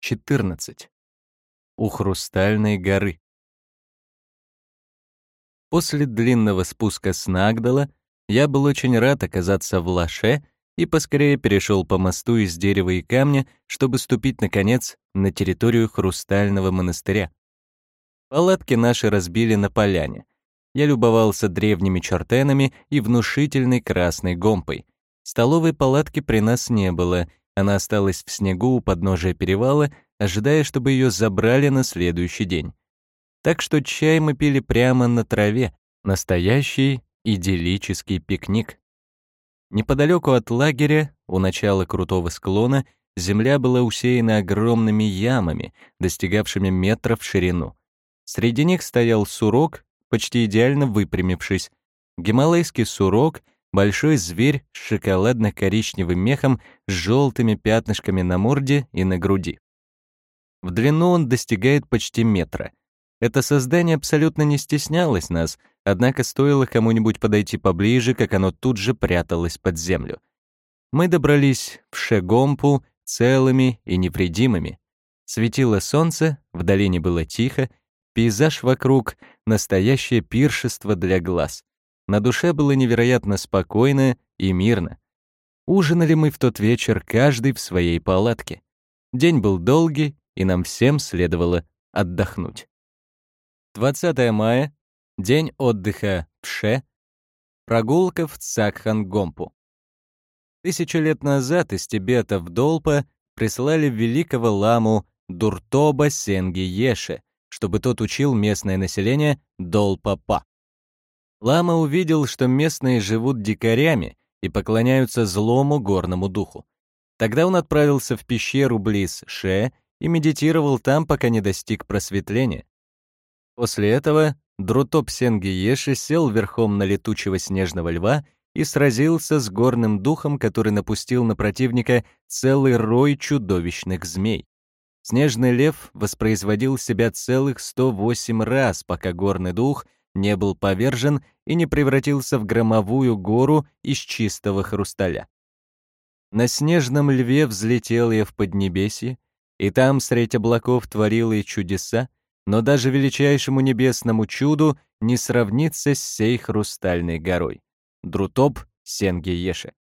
14. У Хрустальной горы. После длинного спуска с Нагдала я был очень рад оказаться в Лаше и поскорее перешел по мосту из дерева и камня, чтобы ступить, наконец, на территорию Хрустального монастыря. Палатки наши разбили на поляне. Я любовался древними чертенами и внушительной красной гомпой. Столовой палатки при нас не было, она осталась в снегу у подножия перевала, ожидая, чтобы ее забрали на следующий день. Так что чай мы пили прямо на траве, настоящий идиллический пикник. Неподалеку от лагеря, у начала крутого склона, земля была усеяна огромными ямами, достигавшими метров в ширину. Среди них стоял сурок, почти идеально выпрямившись. Гималайский сурок — Большой зверь с шоколадно-коричневым мехом с желтыми пятнышками на морде и на груди. В длину он достигает почти метра. Это создание абсолютно не стеснялось нас, однако стоило кому-нибудь подойти поближе, как оно тут же пряталось под землю. Мы добрались в Шегомпу целыми и невредимыми. Светило солнце, в долине было тихо, пейзаж вокруг — настоящее пиршество для глаз. На душе было невероятно спокойно и мирно. Ужинали мы в тот вечер каждый в своей палатке. День был долгий, и нам всем следовало отдохнуть. 20 мая, день отдыха в Ше, прогулка в Цакхан-Гомпу. Тысячу лет назад из Тибета в Долпа прислали великого ламу Дуртоба Сенги Еше, чтобы тот учил местное население Долпа-Па. Лама увидел, что местные живут дикарями и поклоняются злому горному духу. Тогда он отправился в пещеру близ Ше и медитировал там, пока не достиг просветления. После этого Друтоп Сенгиеши сел верхом на летучего снежного льва и сразился с горным духом, который напустил на противника целый рой чудовищных змей. Снежный лев воспроизводил себя целых 108 раз, пока горный дух — не был повержен и не превратился в громовую гору из чистого хрусталя. На снежном льве взлетел я в Поднебесье, и там средь облаков творил и чудеса, но даже величайшему небесному чуду не сравнится с сей хрустальной горой. Друтоп Сенги Еше.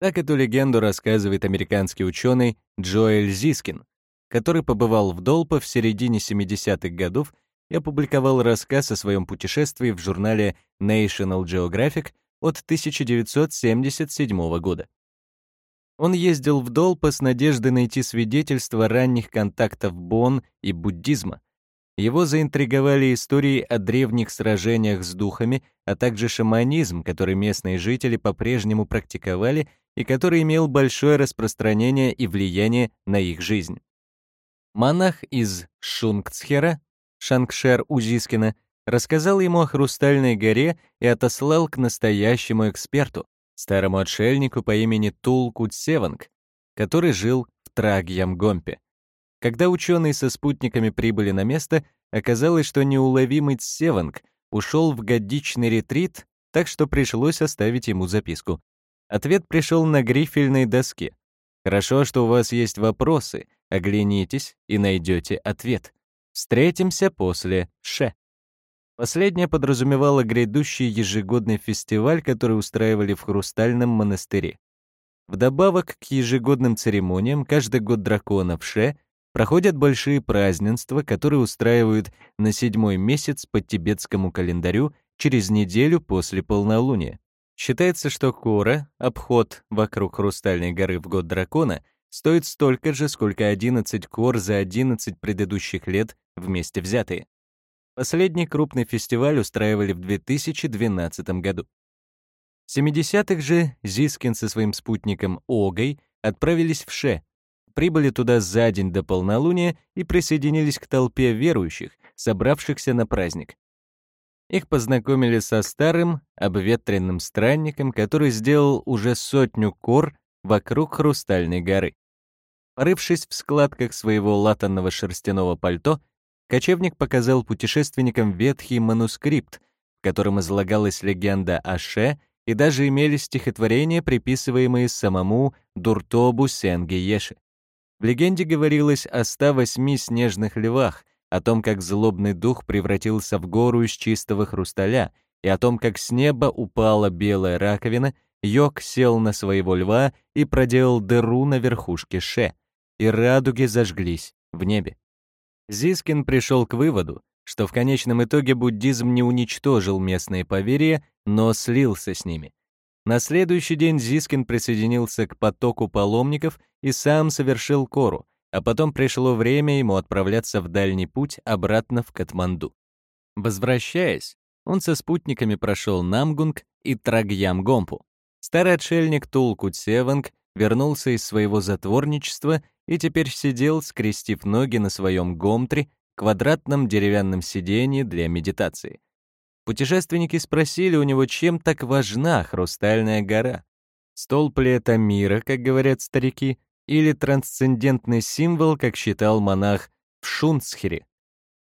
Так эту легенду рассказывает американский ученый Джоэль Зискин, который побывал в Долпо в середине 70-х годов и опубликовал рассказ о своем путешествии в журнале National Geographic от 1977 года. Он ездил в Долпо с надеждой найти свидетельства ранних контактов Бон и буддизма. Его заинтриговали истории о древних сражениях с духами, а также шаманизм, который местные жители по-прежнему практиковали и который имел большое распространение и влияние на их жизнь. Монах из Шунгцхера Шангшер Узискина, рассказал ему о Хрустальной горе и отослал к настоящему эксперту, старому отшельнику по имени Тулкут Севанг, который жил в Трагьямгомпе. Когда ученые со спутниками прибыли на место, оказалось, что неуловимый Севанг ушел в годичный ретрит, так что пришлось оставить ему записку. Ответ пришел на грифельной доске. «Хорошо, что у вас есть вопросы. Оглянитесь и найдете ответ». Встретимся после Ше. Последнее подразумевало грядущий ежегодный фестиваль, который устраивали в Хрустальном монастыре. Вдобавок к ежегодным церемониям, каждый год дракона в Ше проходят большие празднества, которые устраивают на седьмой месяц по тибетскому календарю через неделю после полнолуния. Считается, что Кора, обход вокруг Хрустальной горы в год дракона — стоит столько же, сколько 11 кор за 11 предыдущих лет вместе взятые. Последний крупный фестиваль устраивали в 2012 году. В 70-х же Зискин со своим спутником Огой отправились в Ше, прибыли туда за день до полнолуния и присоединились к толпе верующих, собравшихся на праздник. Их познакомили со старым, обветренным странником, который сделал уже сотню кор вокруг Хрустальной горы. Порывшись в складках своего латанного шерстяного пальто, кочевник показал путешественникам ветхий манускрипт, в котором излагалась легенда о Ше и даже имели стихотворения, приписываемые самому Дуртобу Сенге Еши. В легенде говорилось о 108 снежных львах, о том, как злобный дух превратился в гору из чистого хрусталя, и о том, как с неба упала белая раковина, Йог сел на своего льва и проделал дыру на верхушке Ше, и радуги зажглись в небе. Зискин пришел к выводу, что в конечном итоге буддизм не уничтожил местные поверья, но слился с ними. На следующий день Зискин присоединился к потоку паломников и сам совершил кору, а потом пришло время ему отправляться в дальний путь обратно в Катманду. Возвращаясь, он со спутниками прошел Намгунг и Трагьям-Гомпу. Старый отшельник Тулкут Севанг вернулся из своего затворничества и теперь сидел, скрестив ноги на своем гомтре, квадратном деревянном сиденье для медитации. Путешественники спросили у него, чем так важна Хрустальная гора. Столб ли это мира, как говорят старики, или трансцендентный символ, как считал монах в Шунцхере.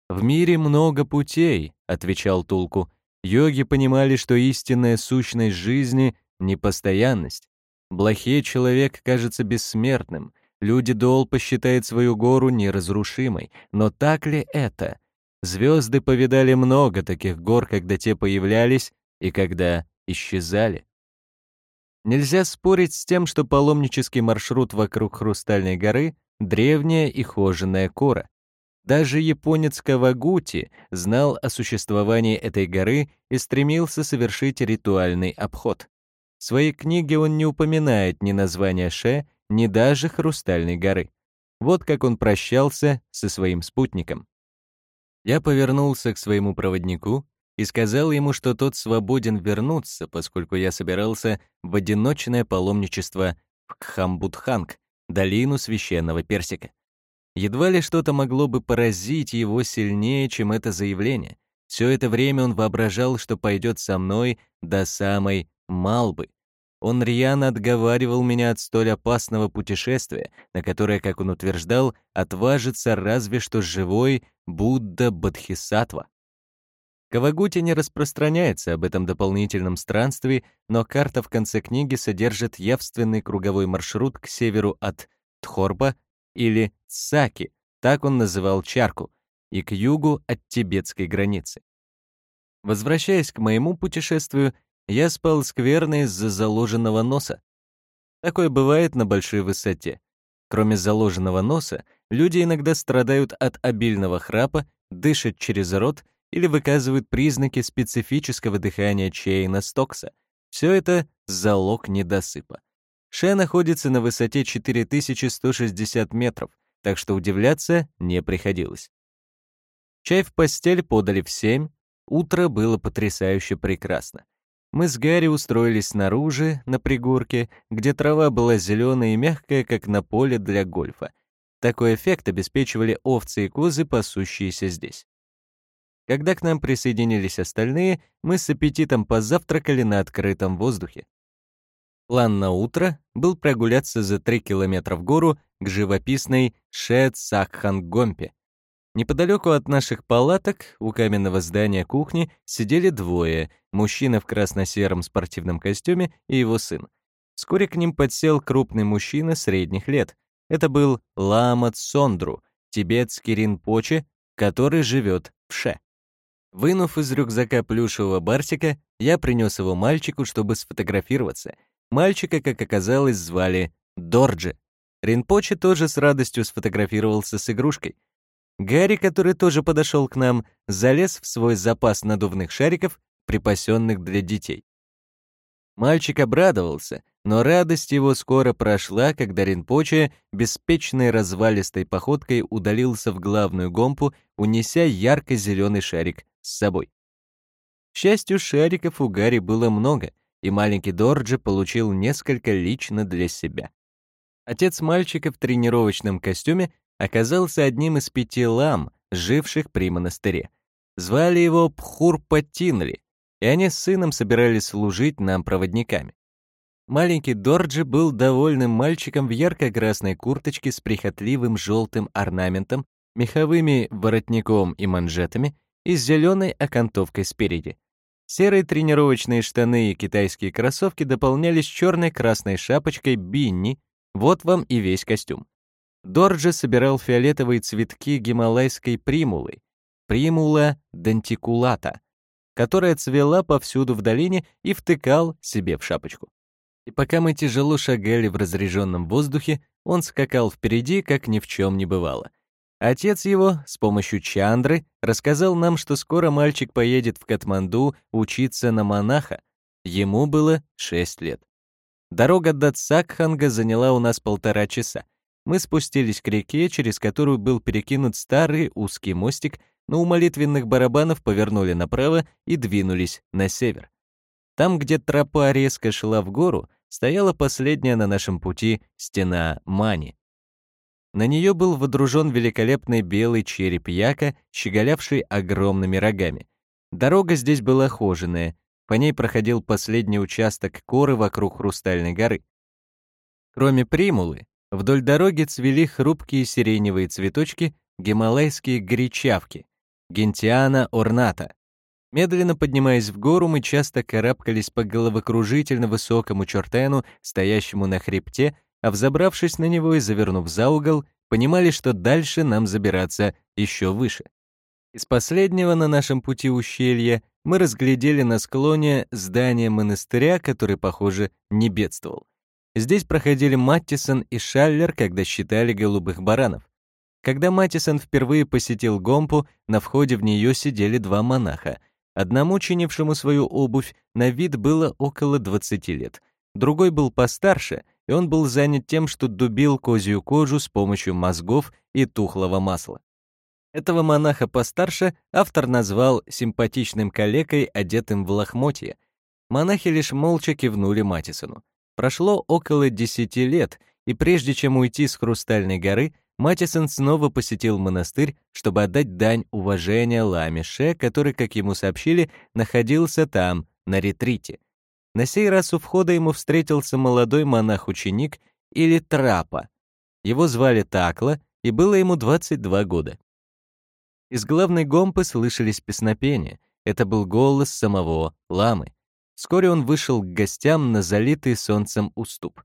«В мире много путей», — отвечал Тулку. Йоги понимали, что истинная сущность жизни — непостоянность. Блохе человек кажется бессмертным, люди дол посчитают свою гору неразрушимой. Но так ли это? Звезды повидали много таких гор, когда те появлялись и когда исчезали. Нельзя спорить с тем, что паломнический маршрут вокруг Хрустальной горы — древняя и хоженая кора. Даже японец Кавагути знал о существовании этой горы и стремился совершить ритуальный обход. В своей книге он не упоминает ни названия Ше, ни даже Хрустальной горы. Вот как он прощался со своим спутником. Я повернулся к своему проводнику и сказал ему, что тот свободен вернуться, поскольку я собирался в одиночное паломничество в Кхамбудханг, долину священного персика. Едва ли что-то могло бы поразить его сильнее, чем это заявление. Все это время он воображал, что пойдет со мной до самой Малбы. Он рьяно отговаривал меня от столь опасного путешествия, на которое, как он утверждал, отважится разве что живой Будда Бодхисаттва. Кавагути не распространяется об этом дополнительном странстве, но карта в конце книги содержит явственный круговой маршрут к северу от Тхорба или Цаки, так он называл Чарку, и к югу от тибетской границы. Возвращаясь к моему путешествию, я спал скверно из-за заложенного носа. Такое бывает на большой высоте. Кроме заложенного носа, люди иногда страдают от обильного храпа, дышат через рот или выказывают признаки специфического дыхания Чейна Стокса. Все это залог недосыпа. Ше находится на высоте 4160 метров, так что удивляться не приходилось. Чай в постель подали в 7, утро было потрясающе прекрасно. Мы с Гарри устроились снаружи, на пригорке, где трава была зеленая и мягкая, как на поле для гольфа. Такой эффект обеспечивали овцы и козы, пасущиеся здесь. Когда к нам присоединились остальные, мы с аппетитом позавтракали на открытом воздухе. План на утро был прогуляться за 3 километра в гору к живописной Шет-Сакхан-Гомпе. Неподалеку от наших палаток у каменного здания кухни сидели двое, мужчина в красно-сером спортивном костюме и его сын. Вскоре к ним подсел крупный мужчина средних лет. Это был Лама Цондру, тибетский ринпоче, который живет в Ше. Вынув из рюкзака плюшевого барсика, я принес его мальчику, чтобы сфотографироваться. Мальчика, как оказалось, звали Дорджи. Ринпоче тоже с радостью сфотографировался с игрушкой. Гарри, который тоже подошел к нам, залез в свой запас надувных шариков, припасенных для детей. Мальчик обрадовался, но радость его скоро прошла, когда Ринпоче беспечной развалистой походкой удалился в главную гомпу, унеся ярко-зеленый шарик с собой. К счастью, шариков у Гарри было много, и маленький Дорджи получил несколько лично для себя. Отец мальчика в тренировочном костюме оказался одним из пяти лам, живших при монастыре. Звали его Пхурпатинли, и они с сыном собирались служить нам проводниками. Маленький Дорджи был довольным мальчиком в ярко-красной курточке с прихотливым желтым орнаментом, меховыми воротником и манжетами и с зеленой окантовкой спереди. Серые тренировочные штаны и китайские кроссовки дополнялись черной красной шапочкой бинни, вот вам и весь костюм. Дорджи собирал фиолетовые цветки гималайской примулы, примула дентикулата, которая цвела повсюду в долине и втыкал себе в шапочку. И пока мы тяжело шагали в разреженном воздухе, он скакал впереди, как ни в чем не бывало. Отец его с помощью Чандры рассказал нам, что скоро мальчик поедет в Катманду учиться на монаха. Ему было 6 лет. Дорога до Цакханга заняла у нас полтора часа. Мы спустились к реке, через которую был перекинут старый узкий мостик, но у молитвенных барабанов повернули направо и двинулись на север. Там, где тропа резко шла в гору, стояла последняя на нашем пути стена Мани. На нее был водружен великолепный белый череп яка, щеголявший огромными рогами. Дорога здесь была хоженая, по ней проходил последний участок коры вокруг Хрустальной горы. Кроме примулы, вдоль дороги цвели хрупкие сиреневые цветочки, гималайские горячавки, гентиана орната. Медленно поднимаясь в гору, мы часто карабкались по головокружительно высокому чертену, стоящему на хребте, а взобравшись на него и завернув за угол, понимали, что дальше нам забираться еще выше. Из последнего на нашем пути ущелья мы разглядели на склоне здание монастыря, который, похоже, не бедствовал. Здесь проходили Маттисон и Шаллер, когда считали голубых баранов. Когда Маттисон впервые посетил Гомпу, на входе в нее сидели два монаха. Одному, чинившему свою обувь, на вид было около 20 лет. Другой был постарше, и он был занят тем, что дубил козью кожу с помощью мозгов и тухлого масла. Этого монаха постарше автор назвал симпатичным калекой, одетым в лохмотье. Монахи лишь молча кивнули Матисону. Прошло около десяти лет, и прежде чем уйти с Хрустальной горы, Матисон снова посетил монастырь, чтобы отдать дань уважения Ламише, который, как ему сообщили, находился там, на ретрите. На сей раз у входа ему встретился молодой монах-ученик или Трапа. Его звали Такла, и было ему 22 года. Из главной гомпы слышались песнопения. Это был голос самого ламы. Вскоре он вышел к гостям на залитый солнцем уступ.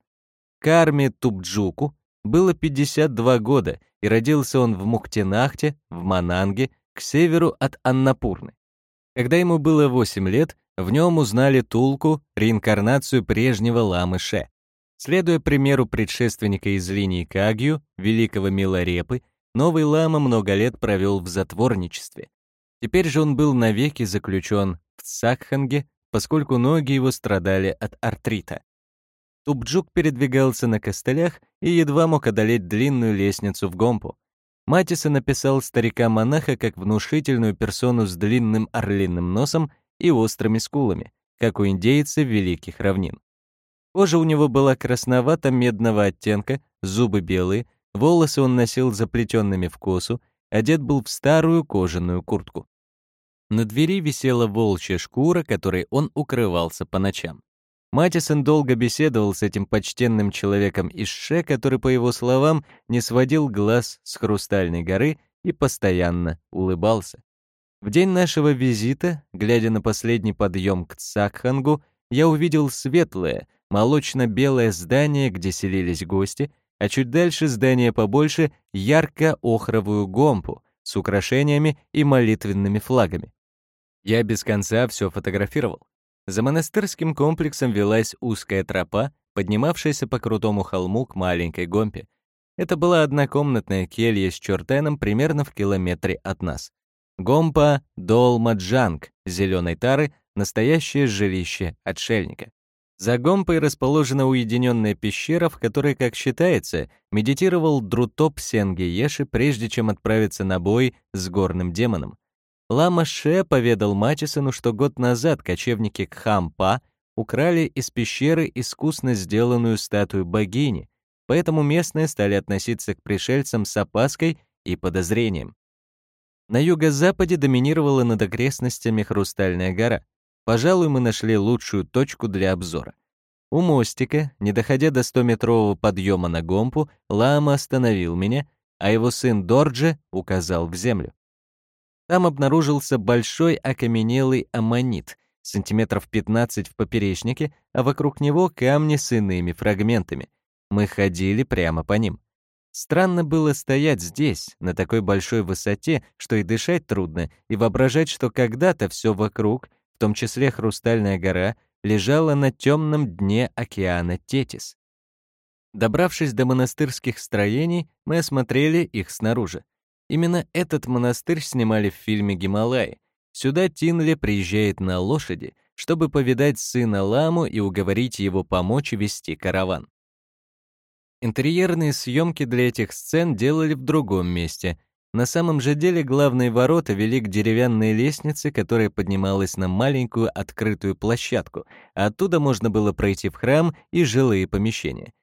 Карме Тубджуку было 52 года, и родился он в Муктинахте, в Мананге, к северу от Аннапурны. Когда ему было 8 лет, в нем узнали Тулку, реинкарнацию прежнего ламы Ше. Следуя примеру предшественника из линии Кагью, великого Миларепы, новый лама много лет провел в затворничестве. Теперь же он был навеки заключен в Цакханге, поскольку ноги его страдали от артрита. Тубджук передвигался на костылях и едва мог одолеть длинную лестницу в Гомпу. Матиса написал старика-монаха как внушительную персону с длинным орлиным носом и острыми скулами, как у индейцев великих равнин. Кожа у него была красновато-медного оттенка, зубы белые, волосы он носил заплетенными в косу, одет был в старую кожаную куртку. На двери висела волчья шкура, которой он укрывался по ночам. Матисон долго беседовал с этим почтенным человеком из Ше, который, по его словам, не сводил глаз с Хрустальной горы и постоянно улыбался. В день нашего визита, глядя на последний подъем к Цакхангу, я увидел светлое, молочно-белое здание, где селились гости, а чуть дальше здание побольше — ярко-охровую гомпу с украшениями и молитвенными флагами. Я без конца все фотографировал. За монастырским комплексом велась узкая тропа, поднимавшаяся по крутому холму к маленькой гомпе. Это была однокомнатная келья с чертеном примерно в километре от нас. Гомпа Долмаджанг зеленой тары, настоящее жилище отшельника. За Гомпой расположена уединенная пещера, в которой, как считается, медитировал Друтоп Сенгиеши, прежде чем отправиться на бой с горным демоном. Лама Ше поведал Матисону, что год назад кочевники Кхампа украли из пещеры искусно сделанную статую богини, поэтому местные стали относиться к пришельцам с опаской и подозрением. На юго-западе доминировала над окрестностями Хрустальная гора. Пожалуй, мы нашли лучшую точку для обзора. У мостика, не доходя до 100-метрового подъема на гомпу, лама остановил меня, а его сын Дорджи указал в землю. Там обнаружился большой окаменелый аммонит, сантиметров 15 в поперечнике, а вокруг него камни с иными фрагментами. Мы ходили прямо по ним. Странно было стоять здесь, на такой большой высоте, что и дышать трудно, и воображать, что когда-то все вокруг, в том числе Хрустальная гора, лежала на темном дне океана Тетис. Добравшись до монастырских строений, мы осмотрели их снаружи. Именно этот монастырь снимали в фильме «Гималаи». Сюда Тинли приезжает на лошади, чтобы повидать сына Ламу и уговорить его помочь вести караван. Интерьерные съемки для этих сцен делали в другом месте. На самом же деле главные ворота вели к деревянной лестнице, которая поднималась на маленькую открытую площадку, оттуда можно было пройти в храм и жилые помещения.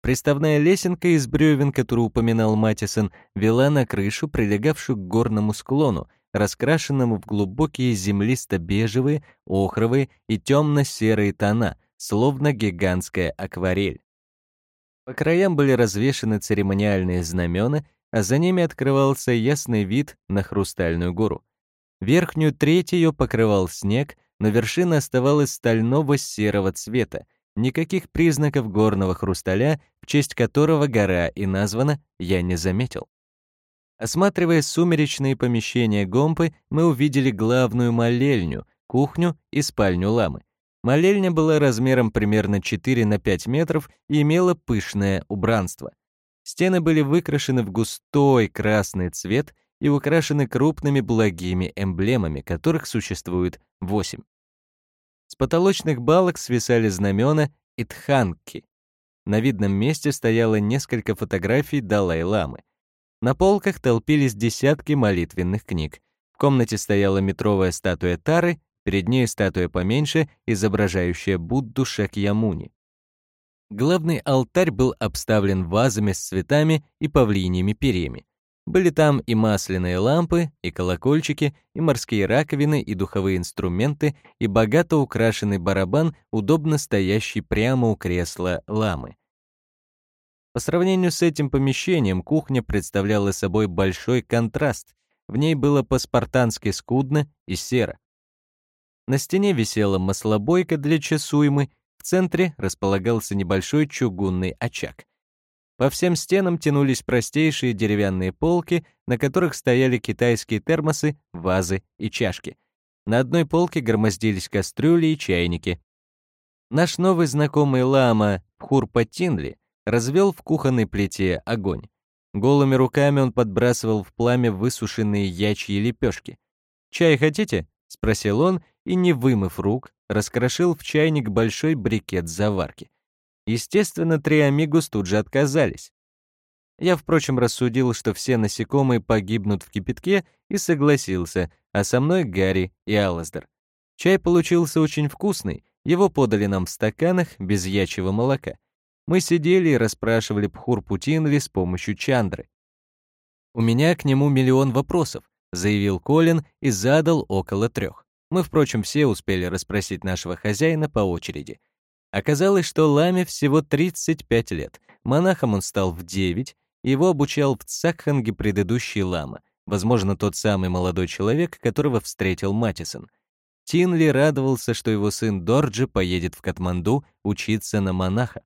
Приставная лесенка из бревен, которую упоминал Матисон, вела на крышу, прилегавшую к горному склону, раскрашенному в глубокие землисто-бежевые, охровые и темно-серые тона, словно гигантская акварель. По краям были развешаны церемониальные знамена, а за ними открывался ясный вид на Хрустальную гору. Верхнюю треть ее покрывал снег, но вершина оставалась стального серого цвета, Никаких признаков горного хрусталя, в честь которого гора и названа, я не заметил. Осматривая сумеречные помещения Гомпы, мы увидели главную молельню, кухню и спальню ламы. Молельня была размером примерно 4 на 5 метров и имела пышное убранство. Стены были выкрашены в густой красный цвет и украшены крупными благими эмблемами, которых существует 8. С потолочных балок свисали знамена и тханки. На видном месте стояло несколько фотографий Далай-ламы. На полках толпились десятки молитвенных книг. В комнате стояла метровая статуя Тары, перед ней статуя поменьше, изображающая Будду Шакьямуни. Главный алтарь был обставлен вазами с цветами и павлиньими перьями. Были там и масляные лампы, и колокольчики, и морские раковины, и духовые инструменты, и богато украшенный барабан, удобно стоящий прямо у кресла ламы. По сравнению с этим помещением, кухня представляла собой большой контраст. В ней было по-спартански скудно и серо. На стене висела маслобойка для часуймы, в центре располагался небольшой чугунный очаг — по всем стенам тянулись простейшие деревянные полки, на которых стояли китайские термосы, вазы и чашки. На одной полке громоздились кастрюли и чайники. Наш новый знакомый лама Пхурпа Тинли развел в кухонной плите огонь. Голыми руками он подбрасывал в пламя высушенные ячьи лепешки. «Чай хотите?» — спросил он, и, не вымыв рук, раскрошил в чайник большой брикет заварки. Естественно, три амигус тут же отказались. Я, впрочем, рассудил, что все насекомые погибнут в кипятке, и согласился, а со мной Гарри и Аллаздер. Чай получился очень вкусный, его подали нам в стаканах без ячьего молока. Мы сидели и расспрашивали Пхур Путинли с помощью Чандры. «У меня к нему миллион вопросов», — заявил Колин и задал около трех. Мы, впрочем, все успели расспросить нашего хозяина по очереди — Оказалось, что Ламе всего 35 лет. Монахом он стал в 9, его обучал в Цакханге предыдущий лама, возможно, тот самый молодой человек, которого встретил Матисон. Тинли радовался, что его сын Дорджи поедет в Катманду учиться на монаха.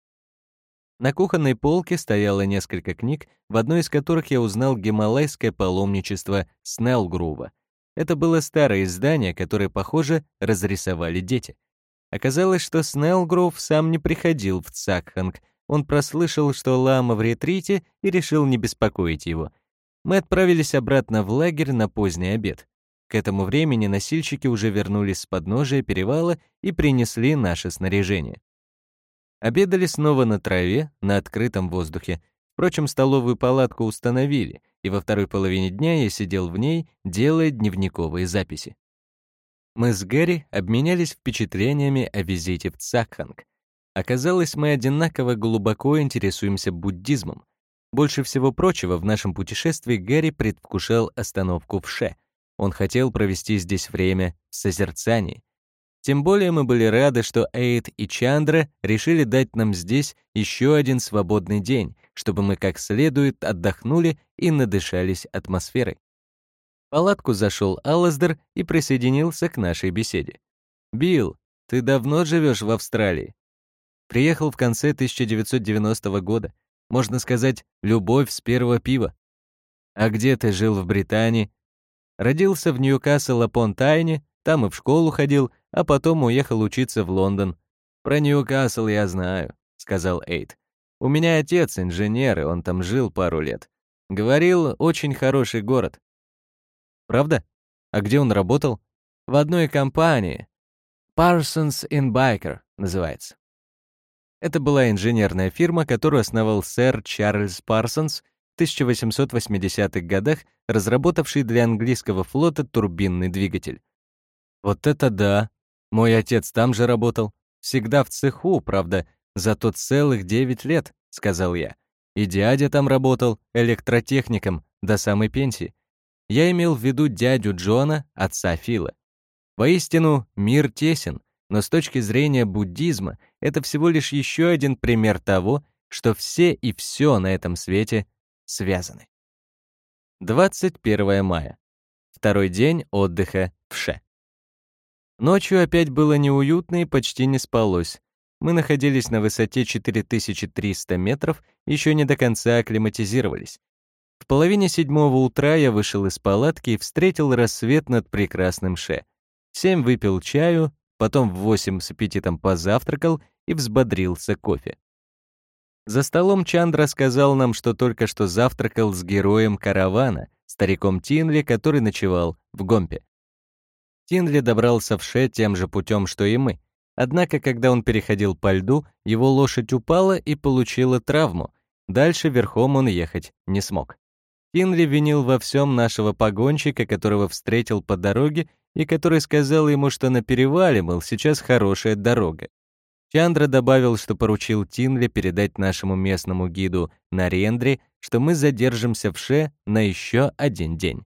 На кухонной полке стояло несколько книг, в одной из которых я узнал гималайское паломничество Снеллгрува. Это было старое издание, которое, похоже, разрисовали дети. Оказалось, что Снеллгров сам не приходил в Цакханг. Он прослышал, что лама в ретрите, и решил не беспокоить его. Мы отправились обратно в лагерь на поздний обед. К этому времени носильщики уже вернулись с подножия перевала и принесли наше снаряжение. Обедали снова на траве, на открытом воздухе. Впрочем, столовую палатку установили, и во второй половине дня я сидел в ней, делая дневниковые записи. Мы с Гэри обменялись впечатлениями о визите в Цакханг. Оказалось, мы одинаково глубоко интересуемся буддизмом. Больше всего прочего, в нашем путешествии Гэри предвкушал остановку в Ше. Он хотел провести здесь время в созерцании. Тем более мы были рады, что Эйд и Чандра решили дать нам здесь еще один свободный день, чтобы мы как следует отдохнули и надышались атмосферой палатку зашел Аллаздер и присоединился к нашей беседе. «Билл, ты давно живешь в Австралии?» «Приехал в конце 1990 года. Можно сказать, любовь с первого пива. А где ты жил в Британии? Родился в Ньюкасл-апон-Тайне, там и в школу ходил, а потом уехал учиться в Лондон. Про Ньюкасл я знаю, сказал Эйд. У меня отец инженер, и он там жил пару лет. Говорил, очень хороший город. Правда? А где он работал? В одной компании. Parsons in Biker называется. Это была инженерная фирма, которую основал сэр Чарльз Парсонс в 1880-х годах, разработавший для английского флота турбинный двигатель. Вот это да! Мой отец там же работал. Всегда в цеху, правда, зато целых 9 лет, сказал я. И дядя там работал электротехником до самой пенсии. Я имел в виду дядю Джона, отца Фила. Воистину, мир тесен, но с точки зрения буддизма это всего лишь еще один пример того, что все и все на этом свете связаны. 21 мая. Второй день отдыха в Ше. Ночью опять было неуютно и почти не спалось. Мы находились на высоте 4300 метров, еще не до конца акклиматизировались. В половине седьмого утра я вышел из палатки и встретил рассвет над прекрасным Ше. Семь выпил чаю, потом в восемь с аппетитом позавтракал и взбодрился кофе. За столом Чанд рассказал нам, что только что завтракал с героем каравана, стариком Тинли, который ночевал в Гомпе. Тинли добрался в Ше тем же путем, что и мы. Однако, когда он переходил по льду, его лошадь упала и получила травму. Дальше верхом он ехать не смог. Тинли винил во всем нашего погонщика, которого встретил по дороге и который сказал ему, что на перевале, мол, сейчас хорошая дорога. Чандра добавил, что поручил Тинли передать нашему местному гиду Нарендре, что мы задержимся в Ше на еще один день.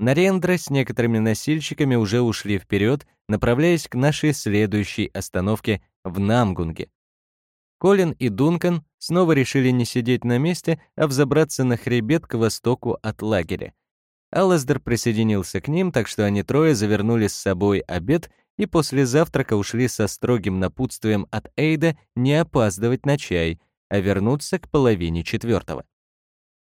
Нарендра с некоторыми носильщиками уже ушли вперед, направляясь к нашей следующей остановке в Намгунге. Колин и Дункан снова решили не сидеть на месте, а взобраться на хребет к востоку от лагеря. Алласдер присоединился к ним, так что они трое завернули с собой обед и после завтрака ушли со строгим напутствием от Эйда не опаздывать на чай, а вернуться к половине четвертого.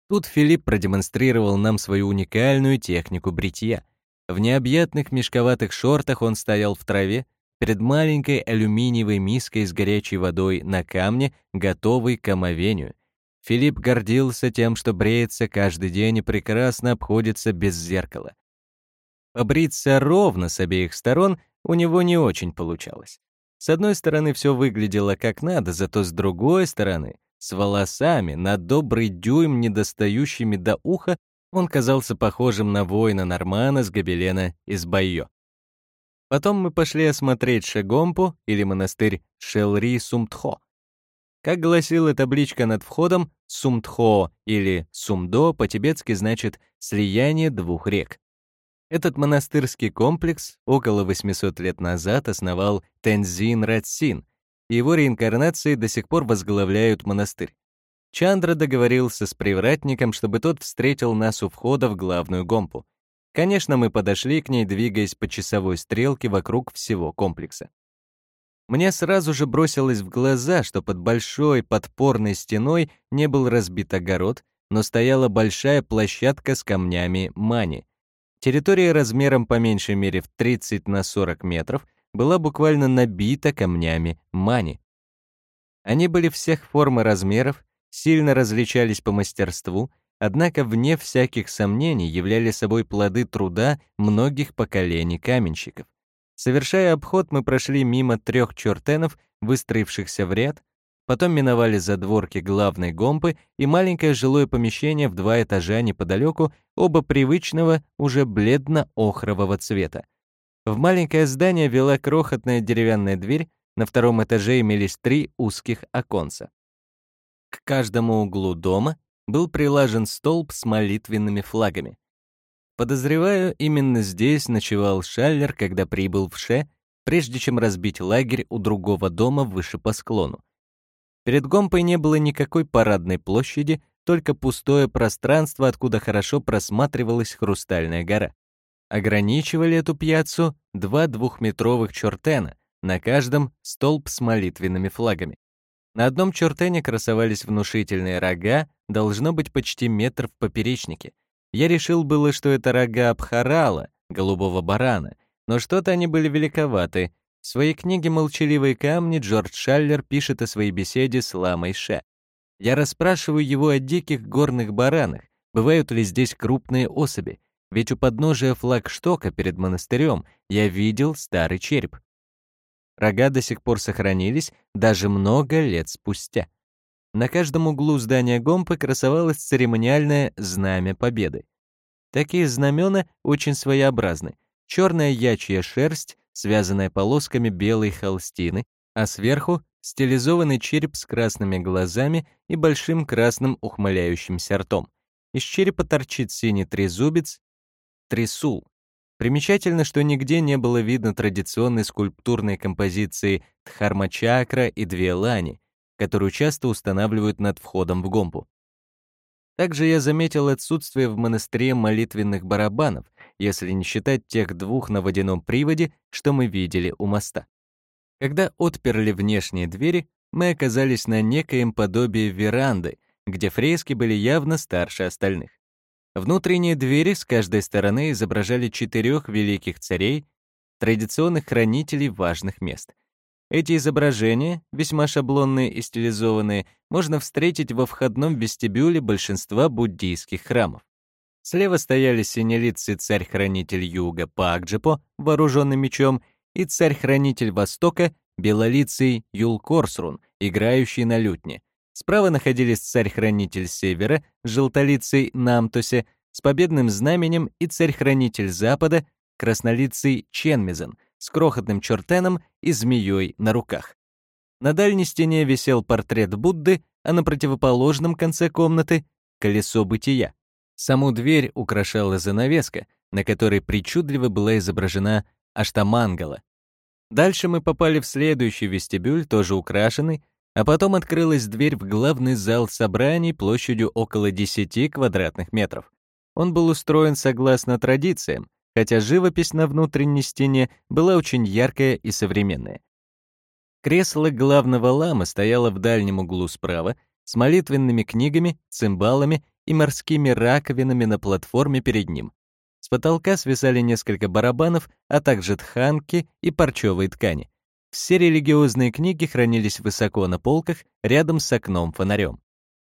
Тут Филипп продемонстрировал нам свою уникальную технику бритья. В необъятных мешковатых шортах он стоял в траве, перед маленькой алюминиевой миской с горячей водой на камне, готовой к омовению — Филипп гордился тем, что бреется каждый день и прекрасно обходится без зеркала. Побриться ровно с обеих сторон у него не очень получалось. С одной стороны, все выглядело как надо, зато с другой стороны, с волосами, на добрый дюйм, недостающими до уха, он казался похожим на воина Нормана с гобелена из Байо. Потом мы пошли осмотреть Шегомпу или монастырь Шелри-Сумтхо. Как гласила табличка над входом, Сумтхо или Сумдо по-тибетски значит «слияние двух рек». Этот монастырский комплекс около 800 лет назад основал Тензин Ратсин, и его реинкарнации до сих пор возглавляют монастырь. Чандра договорился с привратником, чтобы тот встретил нас у входа в главную гомпу. Конечно, мы подошли к ней, двигаясь по часовой стрелке вокруг всего комплекса. Мне сразу же бросилось в глаза, что под большой подпорной стеной не был разбит огород, но стояла большая площадка с камнями мани. Территория размером по меньшей мере в 30 на 40 метров была буквально набита камнями мани. Они были всех форм и размеров, сильно различались по мастерству, однако вне всяких сомнений являли собой плоды труда многих поколений каменщиков. Совершая обход, мы прошли мимо трех чертенов, выстроившихся в ряд, потом миновали задворки главной гомпы и маленькое жилое помещение в два этажа неподалеку, оба привычного, уже бледно-охрового цвета. В маленькое здание вела крохотная деревянная дверь, на втором этаже имелись три узких оконца. К каждому углу дома был прилажен столб с молитвенными флагами. Подозреваю, именно здесь ночевал Шаллер, когда прибыл в Ше, прежде чем разбить лагерь у другого дома выше по склону. Перед Гомпой не было никакой парадной площади, только пустое пространство, откуда хорошо просматривалась Хрустальная гора. Ограничивали эту пьяцу два двухметровых чертена, на каждом столб с молитвенными флагами. На одном чертене красовались внушительные рога, должно быть почти метр в поперечнике. Я решил было, что это рога Абхарала, голубого барана, но что-то они были великоваты. В своей книге «Молчаливые камни» Джордж Шаллер пишет о своей беседе с Ламой Ше. Я расспрашиваю его о диких горных баранах, бывают ли здесь крупные особи, ведь у подножия флагштока перед монастырем я видел старый череп. Рога до сих пор сохранились, даже много лет спустя. На каждом углу здания Гомпы красовалось церемониальное знамя победы. Такие знамена очень своеобразны. Черная ячья шерсть, связанная полосками белой холстины, а сверху стилизованный череп с красными глазами и большим красным ухмыляющимся ртом. Из черепа торчит синий трезубец, трисул. Примечательно, что нигде не было видно традиционной скульптурной композиции Дхармачакра и две лани, которую часто устанавливают над входом в гомпу. Также я заметил отсутствие в монастыре молитвенных барабанов, если не считать тех двух на водяном приводе, что мы видели у моста. Когда отперли внешние двери, мы оказались на некоем подобии веранды, где фрески были явно старше остальных. Внутренние двери с каждой стороны изображали четырех великих царей, традиционных хранителей важных мест — эти изображения, весьма шаблонные и стилизованные, можно встретить во входном вестибюле большинства буддийских храмов. Слева стояли синелицый царь-хранитель юга Пакджипо, вооруженный мечом, и царь-хранитель востока, белолицый Юлкорсрун, играющий на лютне. Справа находились царь-хранитель севера, желтолицый Намтосе, с победным знаменем и царь-хранитель запада, краснолицый Ченмизен — с крохотным чертеном и змеей на руках. На дальней стене висел портрет Будды, а на противоположном конце комнаты — колесо бытия. Саму дверь украшала занавеска, на которой причудливо была изображена Аштамангала. Дальше мы попали в следующий вестибюль, тоже украшенный, а потом открылась дверь в главный зал собраний площадью около 10 квадратных метров. Он был устроен согласно традициям, хотя живопись на внутренней стене была очень яркая и современная. Кресло главного ламы стояло в дальнем углу справа, с молитвенными книгами, цимбалами и морскими раковинами на платформе перед ним. С потолка свисали несколько барабанов, а также тханки и парчевые ткани. Все религиозные книги хранились высоко на полках, рядом с окном-фонарем.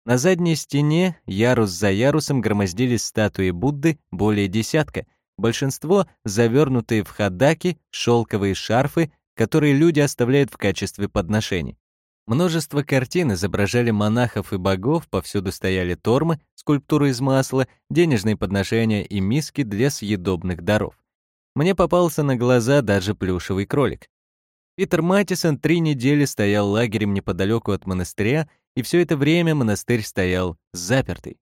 На задней стене, ярус за ярусом, громоздились статуи Будды более десятка — большинство завернутые в хадаки, шелковые шарфы, которые люди оставляют в качестве подношений. Множество картин изображали монахов и богов, повсюду стояли тормы, скульптуры из масла, денежные подношения и миски для съедобных даров. Мне попался на глаза даже плюшевый кролик. Питер Матисон три недели стоял лагерем неподалеку от монастыря, и все это время монастырь стоял запертый.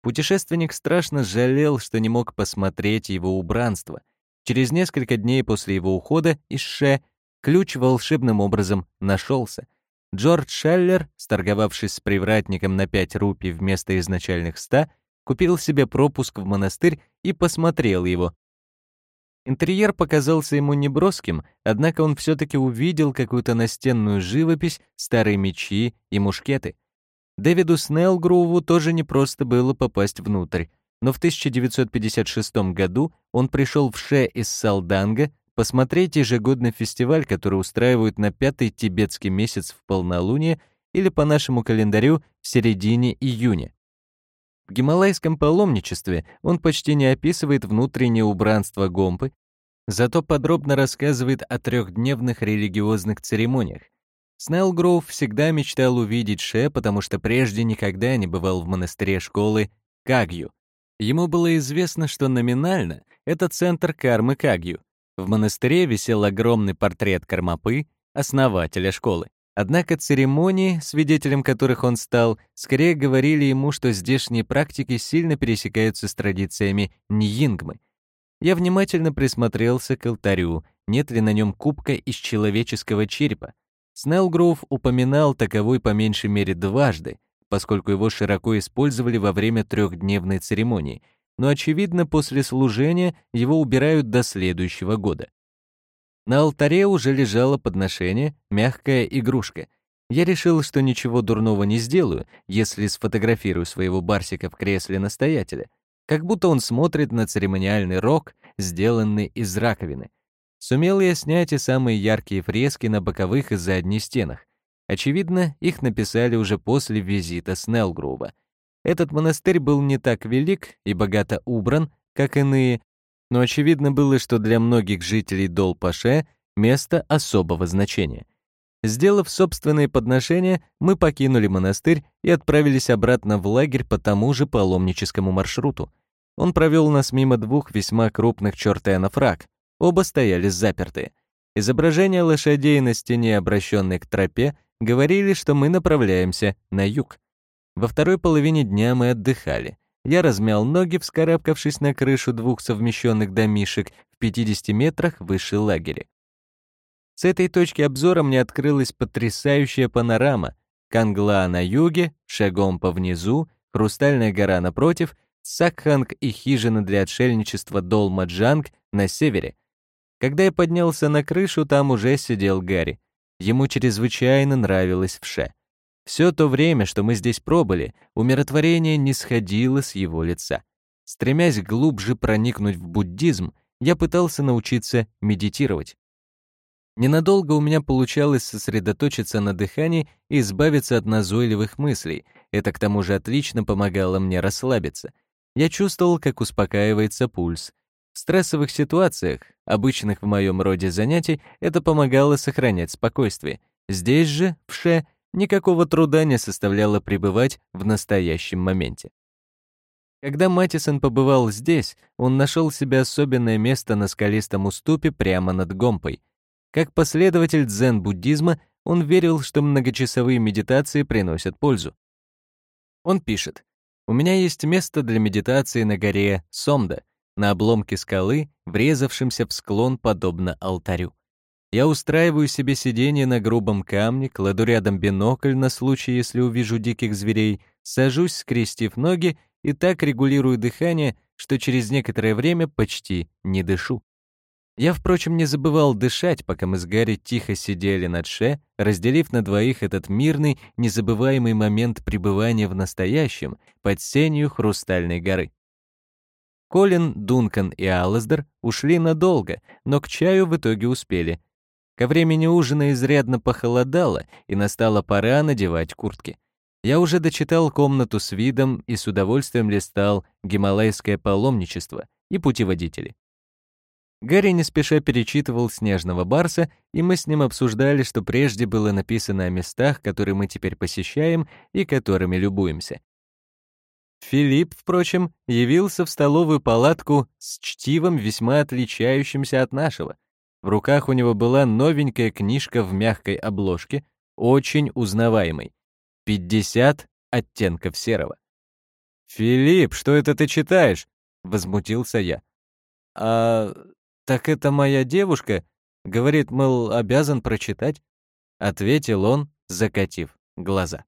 Путешественник страшно жалел, что не мог посмотреть его убранство. Через несколько дней после его ухода из Ше ключ волшебным образом нашелся. Джордж Шеллер, сторговавшись с привратником на 5 рупий вместо изначальных 100, купил себе пропуск в монастырь и посмотрел его. Интерьер показался ему неброским, однако он все-таки увидел какую-то настенную живопись, старые мечи и мушкеты. Дэвиду Снеллгроуву тоже непросто было попасть внутрь, но в 1956 году он пришел в Ше из Салданга посмотреть ежегодный фестиваль, который устраивают на пятый тибетский месяц в полнолуние или по нашему календарю в середине июня. В гималайском паломничестве он почти не описывает внутреннее убранство Гомпы, зато подробно рассказывает о трехдневных религиозных церемониях, Снеллгроув всегда мечтал увидеть Ше, потому что прежде никогда не бывал в монастыре школы Кагью. Ему было известно, что номинально это центр кармы Кагью. В монастыре висел огромный портрет Кармапы, основателя школы. Однако церемонии, свидетелем которых он стал, скорее говорили ему, что здешние практики сильно пересекаются с традициями Ньингмы. Я внимательно присмотрелся к алтарю, нет ли на нем кубка из человеческого черепа. Снеллгроув упоминал таковой по меньшей мере дважды, поскольку его широко использовали во время трехдневной церемонии, но, очевидно, после служения его убирают до следующего года. На алтаре уже лежало подношение, мягкая игрушка. Я решил, что ничего дурного не сделаю, если сфотографирую своего Барсика в кресле настоятеля, как будто он смотрит на церемониальный рог, сделанный из раковины. Сумел я снять и самые яркие фрески на боковых и задних стенах. Очевидно, их написали уже после визита Снеллгрува. Этот монастырь был не так велик и богато убран, как иные, но очевидно было, что для многих жителей Дол-Паше место особого значения. Сделав собственные подношения, мы покинули монастырь и отправились обратно в лагерь по тому же паломническому маршруту. Он провел нас мимо двух весьма крупных чертенов рак. Оба стояли заперты. Изображения лошадей на стене, обращенной к тропе, говорили, что мы направляемся на юг. Во второй половине дня мы отдыхали. Я размял ноги, вскарабкавшись на крышу двух совмещенных домишек в 50 метрах выше лагеря. С этой точки обзора мне открылась потрясающая панорама. Кангла на юге, Шагомпа внизу, Хрустальная гора напротив, Сакханг и хижина для отшельничества Долмаджанг на севере. Когда я поднялся на крышу, там уже сидел Гарри. Ему чрезвычайно нравилось вше. Все то время, что мы здесь пробыли, умиротворение не сходило с его лица. Стремясь глубже проникнуть в буддизм, я пытался научиться медитировать. Ненадолго у меня получалось сосредоточиться на дыхании и избавиться от назойливых мыслей. Это к тому же отлично помогало мне расслабиться. Я чувствовал, как успокаивается пульс. В стрессовых ситуациях, обычных в моем роде занятий, это помогало сохранять спокойствие. Здесь же, в ше, никакого труда не составляло пребывать в настоящем моменте. Когда Матисон побывал здесь, он нашел себе особенное место на скалистом уступе прямо над Гомпой — как последователь дзен-буддизма, он верил, что многочасовые медитации приносят пользу. Он пишет, «У меня есть место для медитации на горе Сомда, на обломке скалы, врезавшемся в склон подобно алтарю. Я устраиваю себе сидение на грубом камне, кладу рядом бинокль на случай, если увижу диких зверей, сажусь, скрестив ноги, и так регулирую дыхание, что через некоторое время почти не дышу. Я, впрочем, не забывал дышать, пока мы с Гарри тихо сидели над Ше, разделив на двоих этот мирный, незабываемый момент пребывания в настоящем, под сенью Хрустальной горы. Колин, Дункан и Алласдер ушли надолго, но к чаю в итоге успели. Ко времени ужина изрядно похолодало, и настала пора надевать куртки. Я уже дочитал комнату с видом и с удовольствием листал «Гималайское паломничество» и «Путеводители». Гарри не спеша перечитывал «Снежного барса», и мы с ним обсуждали, что прежде было написано о местах, которые мы теперь посещаем и которыми любуемся. Филипп, впрочем, явился в столовую палатку с чтивом, весьма отличающимся от нашего. В руках у него была новенькая книжка в мягкой обложке, очень узнаваемой. «50 оттенков серого». «Филипп, что это ты читаешь?» — возмутился я. «А «Так это моя девушка?» Говорит, мол, обязан прочитать. Ответил он, закатив глаза.